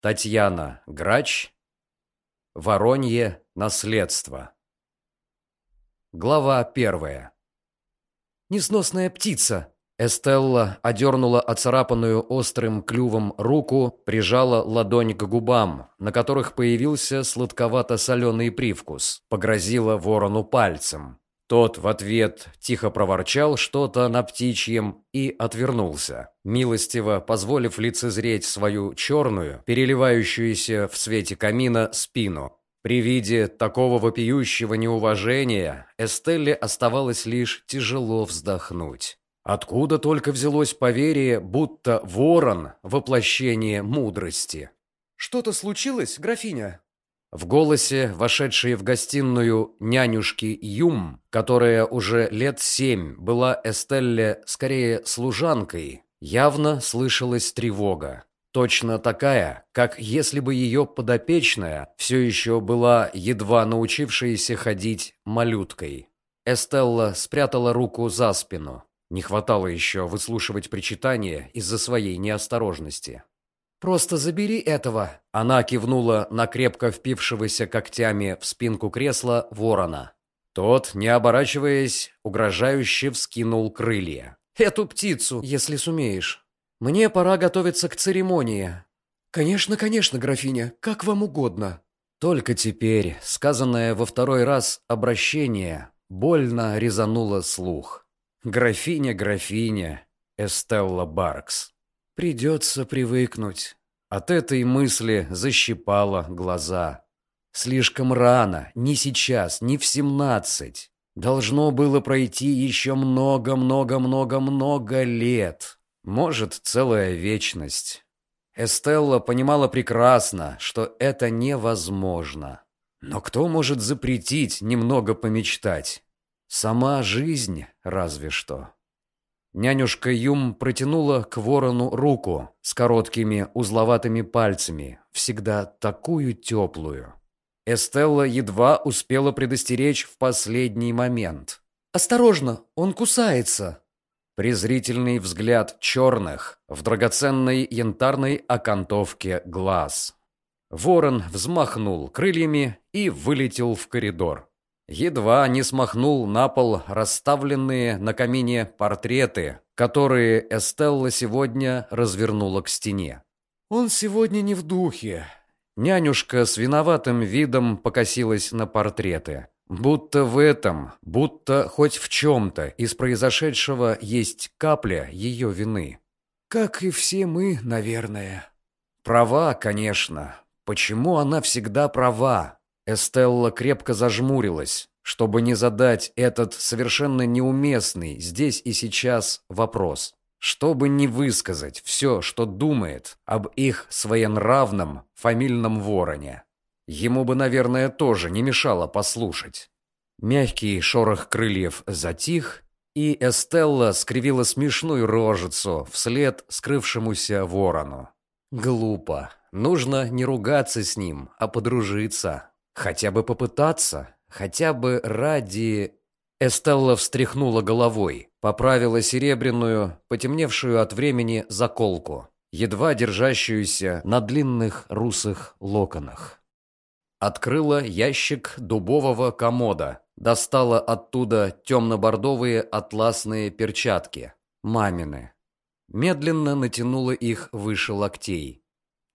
Татьяна Грач. Воронье наследство. Глава первая. «Несносная птица!» Эстелла одернула оцарапанную острым клювом руку, прижала ладонь к губам, на которых появился сладковато-соленый привкус, погрозила ворону пальцем. Тот в ответ тихо проворчал что-то на птичьем и отвернулся, милостиво позволив лицезреть свою черную, переливающуюся в свете камина спину. При виде такого вопиющего неуважения Эстелле оставалось лишь тяжело вздохнуть. Откуда только взялось поверие, будто ворон – воплощение мудрости? «Что-то случилось, графиня?» В голосе, вошедшей в гостиную нянюшки Юм, которая уже лет семь была Эстелле скорее служанкой, явно слышалась тревога. Точно такая, как если бы ее подопечная все еще была едва научившаяся ходить малюткой. Эстелла спрятала руку за спину. Не хватало еще выслушивать причитания из-за своей неосторожности. «Просто забери этого!» Она кивнула на крепко впившегося когтями в спинку кресла ворона. Тот, не оборачиваясь, угрожающе вскинул крылья. «Эту птицу, если сумеешь. Мне пора готовиться к церемонии». «Конечно, конечно, графиня, как вам угодно». Только теперь, сказанное во второй раз обращение, больно резануло слух. «Графиня, графиня, Эстелла Баркс». Придется привыкнуть. От этой мысли защипало глаза. Слишком рано, не сейчас, не в семнадцать. Должно было пройти еще много-много-много-много лет. Может, целая вечность. Эстелла понимала прекрасно, что это невозможно. Но кто может запретить немного помечтать? Сама жизнь разве что. Нянюшка Юм протянула к ворону руку с короткими узловатыми пальцами, всегда такую теплую. Эстелла едва успела предостеречь в последний момент. «Осторожно, он кусается!» Презрительный взгляд черных в драгоценной янтарной окантовке глаз. Ворон взмахнул крыльями и вылетел в коридор. Едва не смахнул на пол расставленные на камине портреты, которые Эстелла сегодня развернула к стене. «Он сегодня не в духе». Нянюшка с виноватым видом покосилась на портреты. Будто в этом, будто хоть в чем-то из произошедшего есть капля ее вины. «Как и все мы, наверное». Права, конечно. Почему она всегда права? Эстелла крепко зажмурилась, чтобы не задать этот совершенно неуместный здесь и сейчас вопрос. Чтобы не высказать все, что думает об их своенравном фамильном вороне. Ему бы, наверное, тоже не мешало послушать. Мягкий шорох крыльев затих, и Эстелла скривила смешную рожицу вслед скрывшемуся ворону. Глупо. Нужно не ругаться с ним, а подружиться. Хотя бы попытаться, хотя бы ради... Эстелла встряхнула головой, поправила серебряную, потемневшую от времени заколку, едва держащуюся на длинных русых локонах. Открыла ящик дубового комода, достала оттуда темно-бордовые атласные перчатки, мамины. Медленно натянула их выше локтей.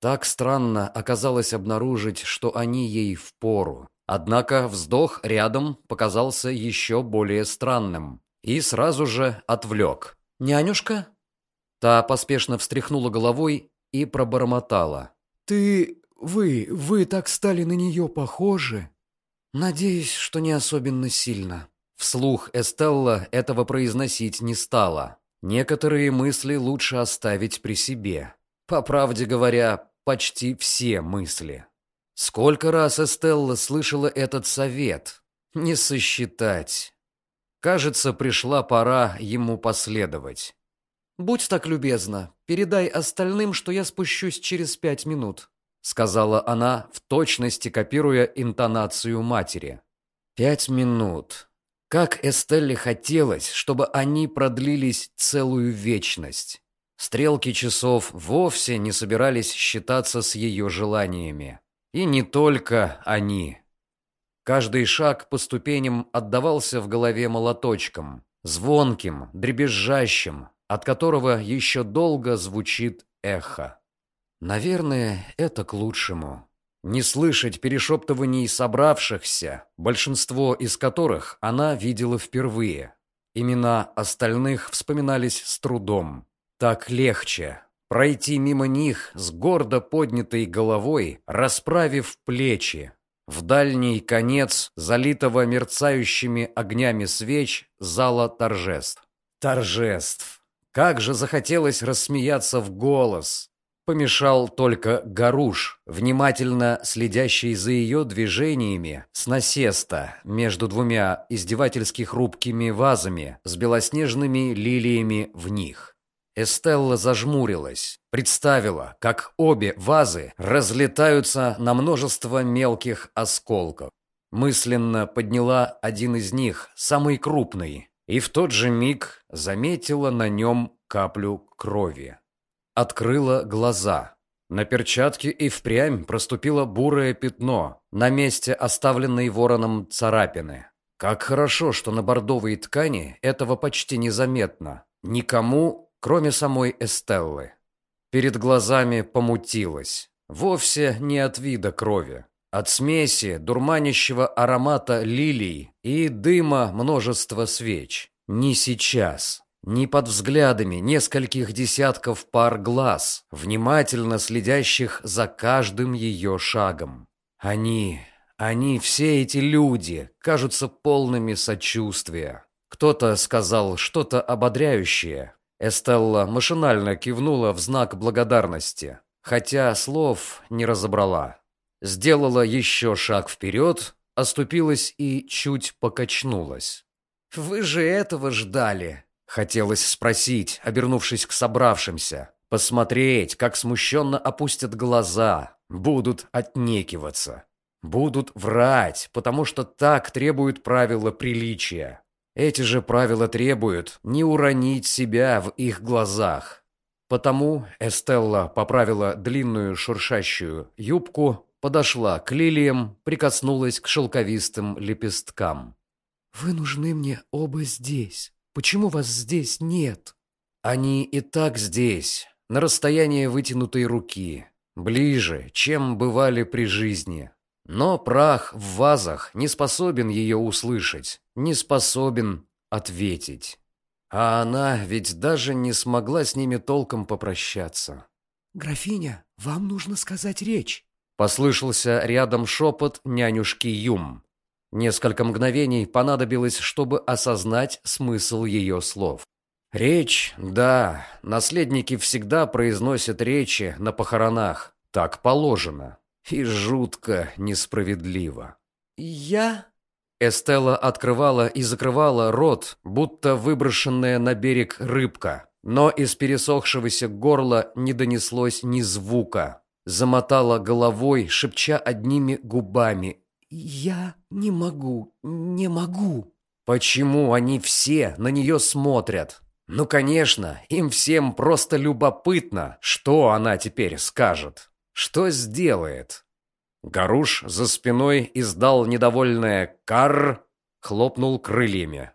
Так странно оказалось обнаружить, что они ей впору. Однако вздох рядом показался еще более странным и сразу же отвлек. «Нянюшка?» Та поспешно встряхнула головой и пробормотала. «Ты... вы... вы так стали на нее похожи?» «Надеюсь, что не особенно сильно». Вслух Эстелла этого произносить не стала. Некоторые мысли лучше оставить при себе. По правде говоря, почти все мысли. Сколько раз Эстелла слышала этот совет? Не сосчитать. Кажется, пришла пора ему последовать. «Будь так любезна, передай остальным, что я спущусь через пять минут», сказала она, в точности копируя интонацию матери. «Пять минут. Как Эстелле хотелось, чтобы они продлились целую вечность. Стрелки часов вовсе не собирались считаться с ее желаниями. И не только они. Каждый шаг по ступеням отдавался в голове молоточком, звонким, дребезжащим, от которого еще долго звучит эхо. Наверное, это к лучшему. Не слышать перешептываний собравшихся, большинство из которых она видела впервые. Имена остальных вспоминались с трудом. Так легче. Пройти мимо них с гордо поднятой головой, расправив плечи. В дальний конец залитого мерцающими огнями свеч зала торжеств. Торжеств. Как же захотелось рассмеяться в голос, Помешал только Гаруш, внимательно следящий за ее движениями с насеста между двумя издевательски хрупкими вазами с белоснежными лилиями в них. Эстелла зажмурилась, представила, как обе вазы разлетаются на множество мелких осколков. Мысленно подняла один из них, самый крупный, и в тот же миг заметила на нем каплю крови. Открыла глаза. На перчатке и впрямь проступило бурое пятно на месте оставленной вороном царапины. Как хорошо, что на бордовой ткани этого почти незаметно. Никому, кроме самой Эстеллы. Перед глазами помутилось. Вовсе не от вида крови. От смеси дурманящего аромата лилий и дыма множества свеч. Не сейчас ни под взглядами нескольких десятков пар глаз, внимательно следящих за каждым ее шагом. Они, они, все эти люди, кажутся полными сочувствия. Кто-то сказал что-то ободряющее. Эстелла машинально кивнула в знак благодарности, хотя слов не разобрала. Сделала еще шаг вперед, оступилась и чуть покачнулась. «Вы же этого ждали!» Хотелось спросить, обернувшись к собравшимся. Посмотреть, как смущенно опустят глаза. Будут отнекиваться. Будут врать, потому что так требуют правила приличия. Эти же правила требуют не уронить себя в их глазах. Потому Эстелла поправила длинную шуршащую юбку, подошла к лилиям, прикоснулась к шелковистым лепесткам. «Вы нужны мне оба здесь», Почему вас здесь нет?» «Они и так здесь, на расстоянии вытянутой руки, ближе, чем бывали при жизни. Но прах в вазах не способен ее услышать, не способен ответить. А она ведь даже не смогла с ними толком попрощаться». «Графиня, вам нужно сказать речь», — послышался рядом шепот нянюшки Юм. Несколько мгновений понадобилось, чтобы осознать смысл ее слов. Речь, да, наследники всегда произносят речи на похоронах. Так положено. И жутко несправедливо. «Я...» Эстелла открывала и закрывала рот, будто выброшенная на берег рыбка. Но из пересохшегося горла не донеслось ни звука. Замотала головой, шепча одними губами «Я не могу, не могу». Почему они все на нее смотрят? Ну, конечно, им всем просто любопытно, что она теперь скажет, что сделает. Гаруш за спиной издал недовольное «карр», хлопнул крыльями.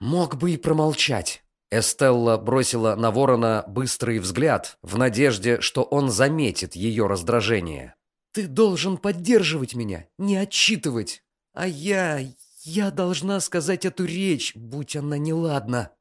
«Мог бы и промолчать». Эстелла бросила на ворона быстрый взгляд в надежде, что он заметит ее раздражение. Ты должен поддерживать меня, не отчитывать. А я... я должна сказать эту речь, будь она неладна».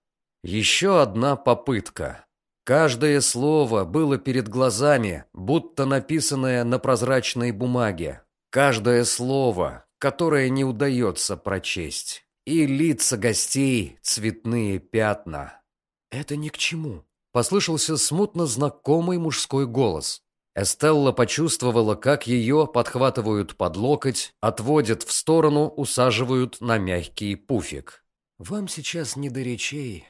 Еще одна попытка. Каждое слово было перед глазами, будто написанное на прозрачной бумаге. Каждое слово, которое не удается прочесть. И лица гостей — цветные пятна. «Это ни к чему», — послышался смутно знакомый мужской голос. Эстелла почувствовала, как ее подхватывают под локоть, отводят в сторону, усаживают на мягкий пуфик. «Вам сейчас не до речей».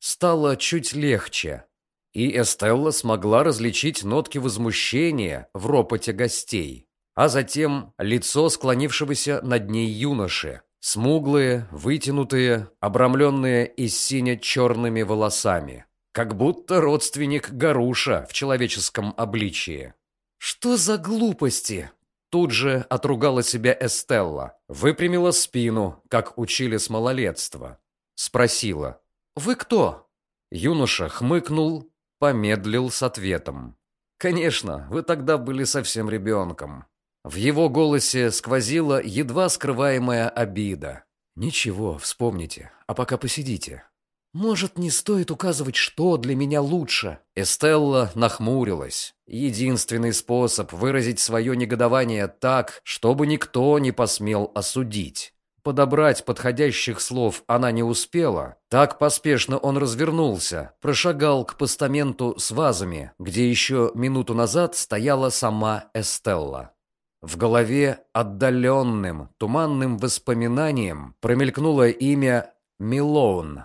Стало чуть легче, и Эстелла смогла различить нотки возмущения в ропоте гостей, а затем лицо склонившегося над ней юноши, смуглые, вытянутые, обрамленные и сине-черными волосами. как будто родственник Гаруша в человеческом обличии. «Что за глупости?» Тут же отругала себя Эстелла, выпрямила спину, как учили с малолетства. Спросила. «Вы кто?» Юноша хмыкнул, помедлил с ответом. «Конечно, вы тогда были совсем ребенком». В его голосе сквозила едва скрываемая обида. «Ничего, вспомните, а пока посидите». «Может, не стоит указывать, что для меня лучше?» Эстелла нахмурилась. Единственный способ выразить свое негодование так, чтобы никто не посмел осудить. Подобрать подходящих слов она не успела. Так поспешно он развернулся, прошагал к постаменту с вазами, где еще минуту назад стояла сама Эстелла. В голове отдаленным, туманным воспоминанием промелькнуло имя Милоун.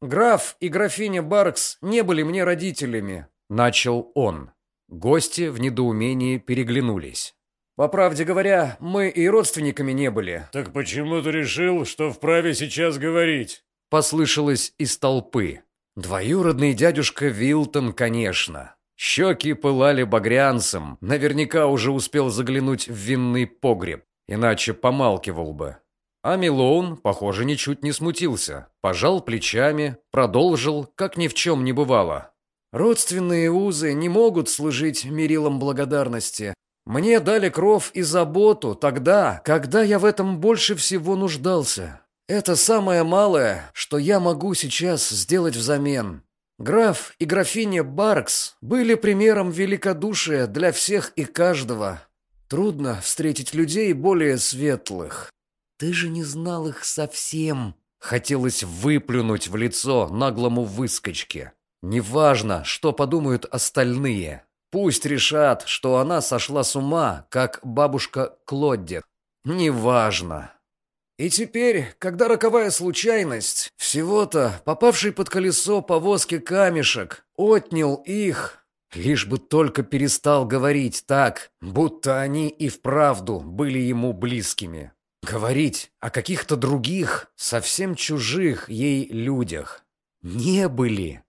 «Граф и графиня Баркс не были мне родителями», — начал он. Гости в недоумении переглянулись. «По правде говоря, мы и родственниками не были». «Так почему ты решил, что вправе сейчас говорить?» — послышалось из толпы. Двоюродный дядюшка Вилтон, конечно. Щеки пылали багрянцем, наверняка уже успел заглянуть в винный погреб, иначе помалкивал бы. А Милоун, похоже, ничуть не смутился. Пожал плечами, продолжил, как ни в чем не бывало. «Родственные узы не могут служить мерилом благодарности. Мне дали кров и заботу тогда, когда я в этом больше всего нуждался. Это самое малое, что я могу сейчас сделать взамен. Граф и графиня Баркс были примером великодушия для всех и каждого. Трудно встретить людей более светлых. «Ты же не знал их совсем!» Хотелось выплюнуть в лицо наглому выскочке. Неважно, что подумают остальные. Пусть решат, что она сошла с ума, как бабушка Клоддер. Неважно. И теперь, когда роковая случайность, всего-то попавший под колесо повозки камешек, отнял их, лишь бы только перестал говорить так, будто они и вправду были ему близкими. Говорить о каких-то других, совсем чужих ей людях. Не были.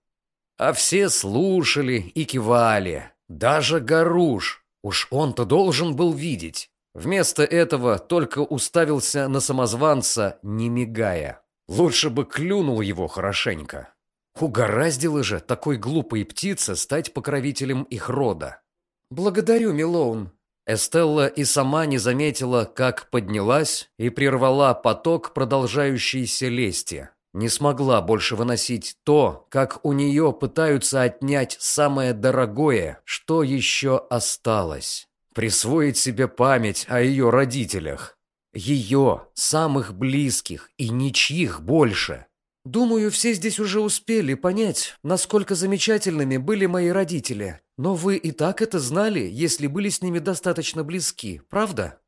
А все слушали и кивали. Даже Гаруш. Уж он-то должен был видеть. Вместо этого только уставился на самозванца, не мигая. Лучше бы клюнул его хорошенько. Угораздило же такой глупой птице стать покровителем их рода. «Благодарю, Милоун», Эстелла и сама не заметила, как поднялась и прервала поток продолжающейся лести. Не смогла больше выносить то, как у нее пытаются отнять самое дорогое, что еще осталось. Присвоить себе память о ее родителях. Ее, самых близких и ничьих больше. Думаю, все здесь уже успели понять, насколько замечательными были мои родители. Но вы и так это знали, если были с ними достаточно близки, правда?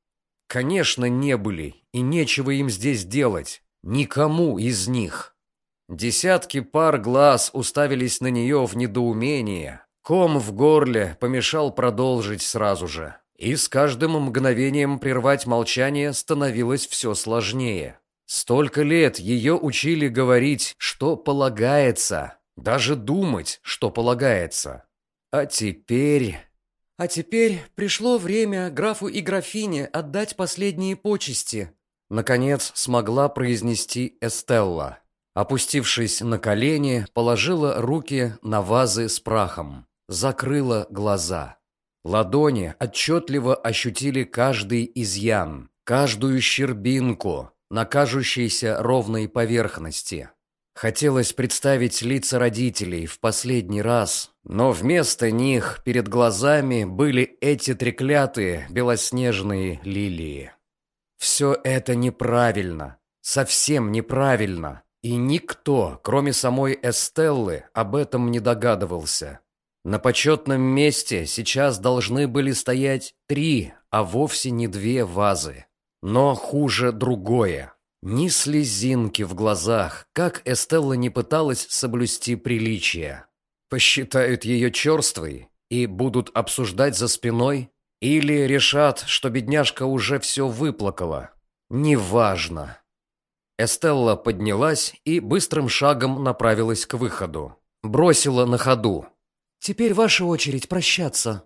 Конечно, не были, и нечего им здесь делать. Никому из них. Десятки пар глаз уставились на нее в недоумении. Ком в горле помешал продолжить сразу же. И с каждым мгновением прервать молчание становилось все сложнее. Столько лет ее учили говорить, что полагается, даже думать, что полагается. А теперь... А теперь пришло время графу и графине отдать последние почести. Наконец смогла произнести Эстелла. Опустившись на колени, положила руки на вазы с прахом. Закрыла глаза. Ладони отчетливо ощутили каждый изъян, каждую щербинку, на кажущейся ровной поверхности. Хотелось представить лица родителей в последний раз, но вместо них перед глазами были эти треклятые белоснежные лилии. Все это неправильно, совсем неправильно, и никто, кроме самой Эстеллы, об этом не догадывался. На почетном месте сейчас должны были стоять три, а вовсе не две вазы. Но хуже другое. Ни слезинки в глазах, как Эстелла не пыталась соблюсти приличие. Посчитают ее черствой и будут обсуждать за спиной? Или решат, что бедняжка уже все выплакала? Неважно. Эстелла поднялась и быстрым шагом направилась к выходу. бросила на ходу. «Теперь ваша очередь прощаться».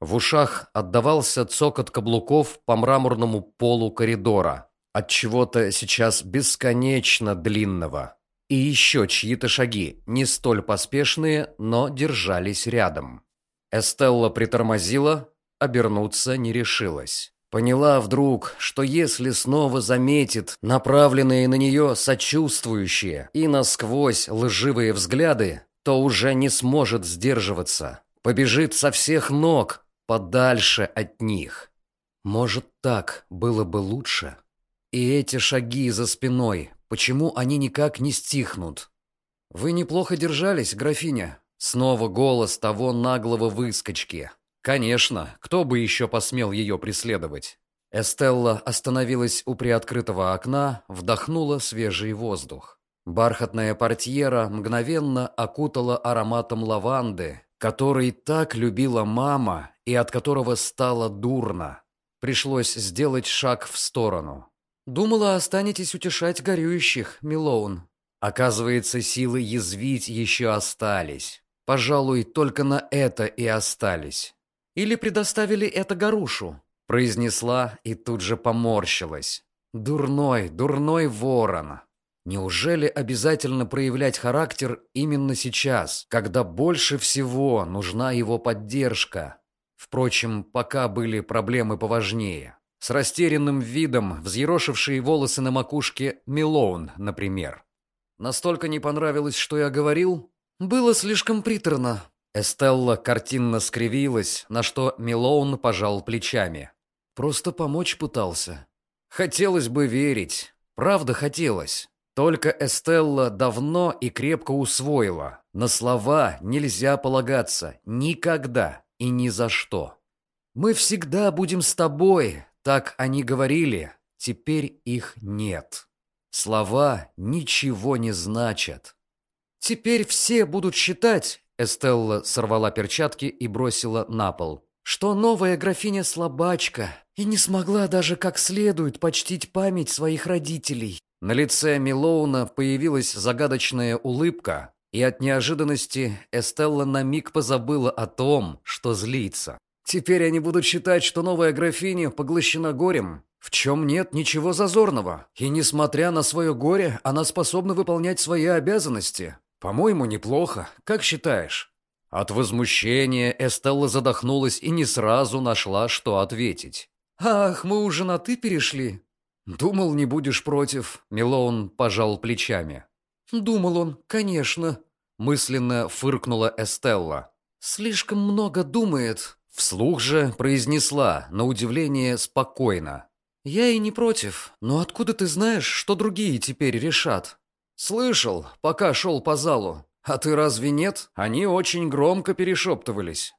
В ушах отдавался цокот каблуков по мраморному полу коридора, от чего-то сейчас бесконечно длинного. И еще чьи-то шаги, не столь поспешные, но держались рядом. Эстелла притормозила, обернуться не решилась. Поняла вдруг, что если снова заметит направленные на нее сочувствующие и насквозь лживые взгляды, то уже не сможет сдерживаться. Побежит со всех ног, подальше от них. Может, так было бы лучше? И эти шаги за спиной, почему они никак не стихнут? «Вы неплохо держались, графиня», Снова голос того наглого выскочки. Конечно, кто бы еще посмел ее преследовать? Эстелла остановилась у приоткрытого окна, вдохнула свежий воздух. Бархатная портьера мгновенно окутала ароматом лаванды, который так любила мама и от которого стало дурно. Пришлось сделать шаг в сторону. «Думала, останетесь утешать горюющих, Милоун». Оказывается, силы язвить еще остались. Пожалуй, только на это и остались. Или предоставили это Гарушу, произнесла и тут же поморщилась. Дурной, дурной ворон. Неужели обязательно проявлять характер именно сейчас, когда больше всего нужна его поддержка? Впрочем, пока были проблемы поважнее. С растерянным видом, взъерошившие волосы на макушке Милоун, например. Настолько не понравилось, что я говорил, было слишком приторно. Эстелла картинно скривилась, на что Милоун пожал плечами. Просто помочь пытался. Хотелось бы верить. Правда хотелось. Только Эстелла давно и крепко усвоила. На слова нельзя полагаться. Никогда и ни за что. «Мы всегда будем с тобой», — так они говорили. Теперь их нет. Слова ничего не значат. «Теперь все будут считать...» Эстелла сорвала перчатки и бросила на пол. «Что новая графиня слабачка и не смогла даже как следует почтить память своих родителей». На лице Милоуна появилась загадочная улыбка, и от неожиданности Эстелла на миг позабыла о том, что злится. «Теперь они будут считать, что новая графиня поглощена горем, в чем нет ничего зазорного, и, несмотря на свое горе, она способна выполнять свои обязанности. «По-моему, неплохо. Как считаешь?» От возмущения Эстелла задохнулась и не сразу нашла, что ответить. «Ах, мы уже на «ты» перешли?» «Думал, не будешь против», — Милоун пожал плечами. «Думал он, конечно», — мысленно фыркнула Эстелла. «Слишком много думает». Вслух же произнесла, на удивление, спокойно. «Я и не против, но откуда ты знаешь, что другие теперь решат?» «Слышал, пока шел по залу. А ты разве нет? Они очень громко перешептывались».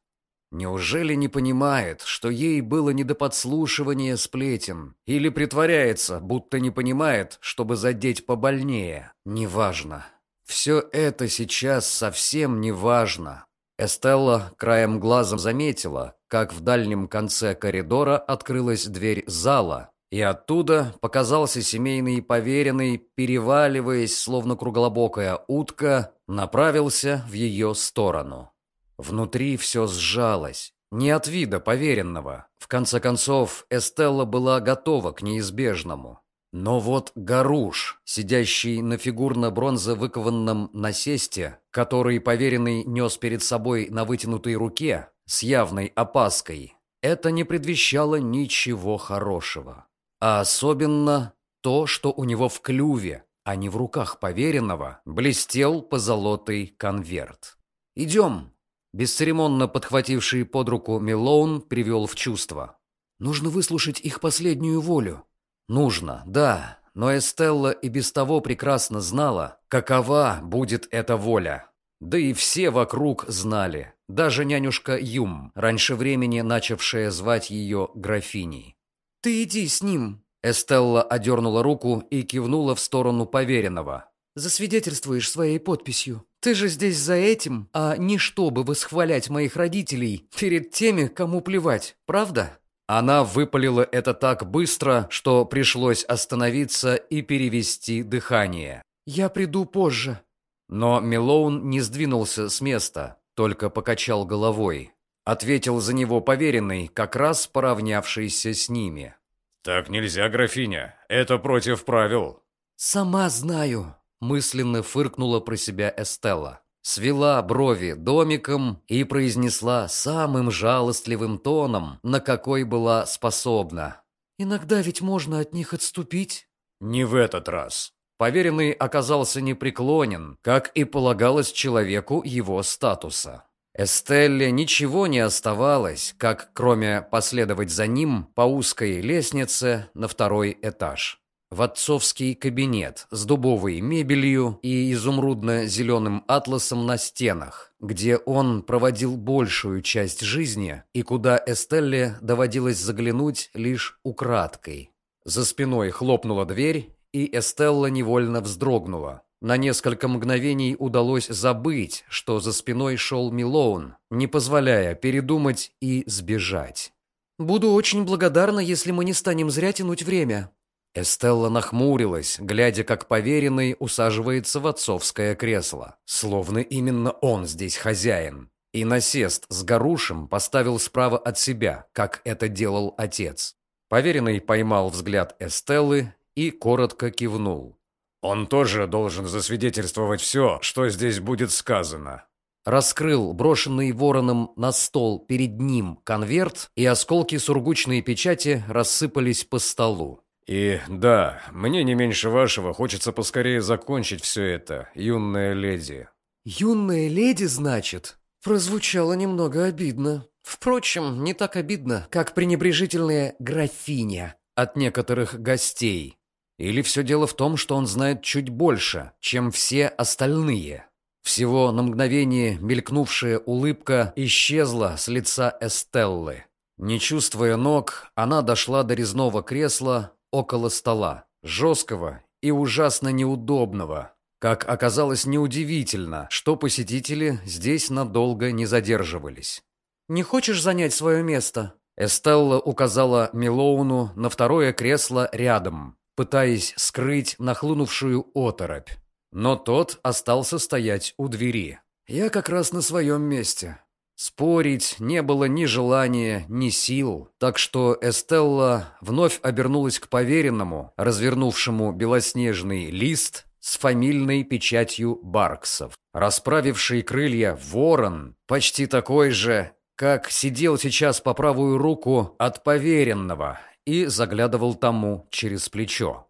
Неужели не понимает, что ей было не до подслушивания сплетен? Или притворяется, будто не понимает, чтобы задеть побольнее? Неважно. Все это сейчас совсем не важно. Эстелла краем глазом заметила, как в дальнем конце коридора открылась дверь зала, и оттуда показался семейный поверенный, переваливаясь, словно круглобокая утка, направился в ее сторону. Внутри все сжалось. Не от вида поверенного. В конце концов, Эстелла была готова к неизбежному. Но вот Гаруш, сидящий на фигурно-бронзо выкованном насесте, который поверенный нес перед собой на вытянутой руке, с явной опаской, это не предвещало ничего хорошего. А особенно то, что у него в клюве, а не в руках поверенного, блестел позолотый конверт. «Идем!» Бесцеремонно подхвативший под руку Милоун привел в чувство. «Нужно выслушать их последнюю волю». «Нужно, да, но Эстелла и без того прекрасно знала, какова будет эта воля. Да и все вокруг знали, даже нянюшка Юм, раньше времени начавшая звать ее графиней. «Ты иди с ним!» Эстелла одернула руку и кивнула в сторону поверенного. «Засвидетельствуешь своей подписью. Ты же здесь за этим, а не чтобы восхвалять моих родителей перед теми, кому плевать, правда?» Она выпалила это так быстро, что пришлось остановиться и перевести дыхание. «Я приду позже». Но Мелоун не сдвинулся с места, только покачал головой. Ответил за него поверенный, как раз поравнявшийся с ними. «Так нельзя, графиня. Это против правил». «Сама знаю», — мысленно фыркнула про себя Эстелла. Свела брови домиком и произнесла самым жалостливым тоном, на какой была способна. «Иногда ведь можно от них отступить». «Не в этот раз». Поверенный оказался непреклонен, как и полагалось человеку его статуса. Эстелле ничего не оставалось, как кроме последовать за ним по узкой лестнице на второй этаж. В отцовский кабинет с дубовой мебелью и изумрудно-зеленым атласом на стенах, где он проводил большую часть жизни и куда Эстелле доводилось заглянуть лишь украдкой. За спиной хлопнула дверь, и Эстелла невольно вздрогнула. На несколько мгновений удалось забыть, что за спиной шел Милоун, не позволяя передумать и сбежать. «Буду очень благодарна, если мы не станем зря тянуть время». Эстелла нахмурилась, глядя, как поверенный усаживается в отцовское кресло. Словно именно он здесь хозяин. И насест с горушем поставил справа от себя, как это делал отец. Поверенный поймал взгляд Эстеллы и коротко кивнул. Он тоже должен засвидетельствовать все, что здесь будет сказано. Раскрыл брошенный вороном на стол перед ним конверт, и осколки сургучной печати рассыпались по столу. И да, мне не меньше вашего хочется поскорее закончить все это, юная леди. Юная леди, значит? Прозвучало немного обидно. Впрочем, не так обидно, как пренебрежительная графиня от некоторых гостей. Или все дело в том, что он знает чуть больше, чем все остальные? Всего на мгновение мелькнувшая улыбка исчезла с лица Эстеллы. Не чувствуя ног, она дошла до резного кресла около стола, жесткого и ужасно неудобного. Как оказалось неудивительно, что посетители здесь надолго не задерживались. «Не хочешь занять свое место?» Эстелла указала Милоуну на второе кресло рядом пытаясь скрыть нахлынувшую оторопь. Но тот остался стоять у двери. «Я как раз на своем месте». Спорить не было ни желания, ни сил, так что Эстелла вновь обернулась к поверенному, развернувшему белоснежный лист с фамильной печатью Барксов. Расправивший крылья ворон, почти такой же, как сидел сейчас по правую руку от поверенного, и заглядывал тому через плечо.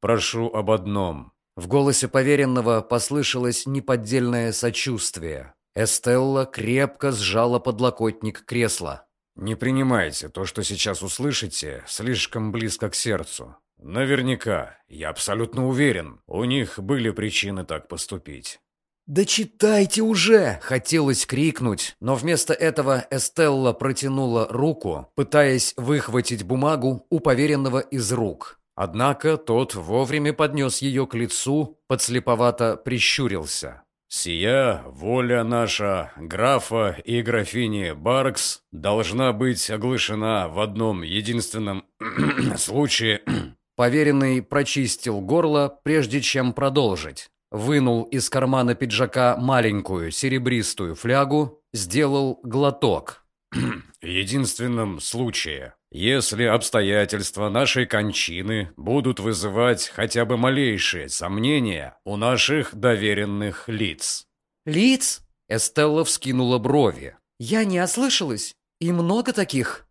«Прошу об одном». В голосе поверенного послышалось неподдельное сочувствие. Эстелла крепко сжала подлокотник кресла. «Не принимайте то, что сейчас услышите, слишком близко к сердцу. Наверняка, я абсолютно уверен, у них были причины так поступить. «Да читайте уже!» — хотелось крикнуть, но вместо этого Эстелла протянула руку, пытаясь выхватить бумагу у поверенного из рук. Однако тот вовремя поднес ее к лицу, подслеповато прищурился. «Сия воля наша, графа и графини Баркс, должна быть оглашена в одном единственном случае». Поверенный прочистил горло, прежде чем продолжить вынул из кармана пиджака маленькую серебристую флягу, сделал глоток. «В единственном случае, если обстоятельства нашей кончины будут вызывать хотя бы малейшие сомнения у наших доверенных лиц». «Лиц?» — Эстелла вскинула брови. «Я не ослышалась? И много таких?»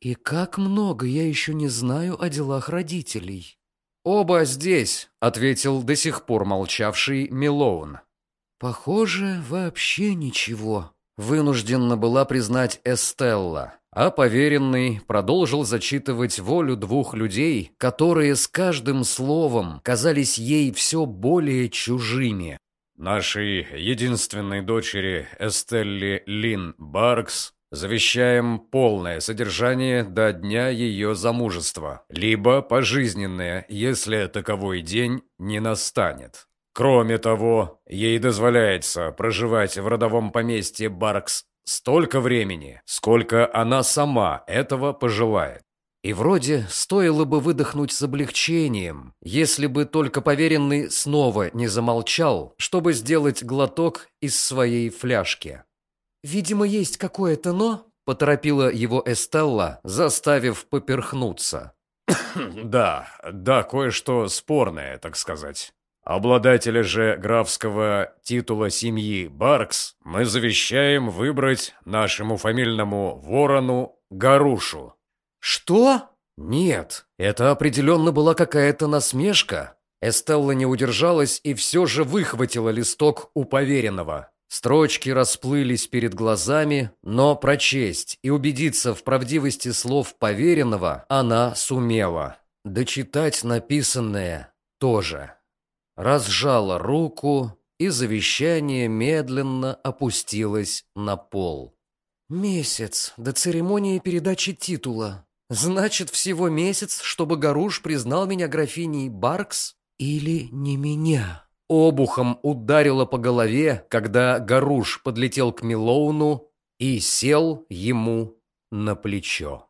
«И как много я еще не знаю о делах родителей». «Оба здесь», — ответил до сих пор молчавший Милоун. «Похоже, вообще ничего», — вынуждена была признать Эстелла, а поверенный продолжил зачитывать волю двух людей, которые с каждым словом казались ей все более чужими. «Нашей единственной дочери Эстелли Лин Баркс Завещаем полное содержание до дня ее замужества, либо пожизненное, если таковой день не настанет. Кроме того, ей дозволяется проживать в родовом поместье Баркс столько времени, сколько она сама этого пожелает. И вроде стоило бы выдохнуть с облегчением, если бы только поверенный снова не замолчал, чтобы сделать глоток из своей фляжки. «Видимо, есть какое-то «но», — поторопила его Эстелла, заставив поперхнуться. «Да, да, кое-что спорное, так сказать. Обладателя же графского титула семьи Баркс мы завещаем выбрать нашему фамильному ворону Гарушу». «Что?» «Нет, это определенно была какая-то насмешка». Эстелла не удержалась и все же выхватила листок у поверенного. Строчки расплылись перед глазами, но прочесть и убедиться в правдивости слов поверенного она сумела. Дочитать написанное тоже разжала руку, и завещание медленно опустилось на пол. «Месяц до церемонии передачи титула. Значит, всего месяц, чтобы Гаруш признал меня графиней Баркс? Или не меня?» Обухом ударила по голове, когда Гаруш подлетел к Милоуну и сел ему на плечо.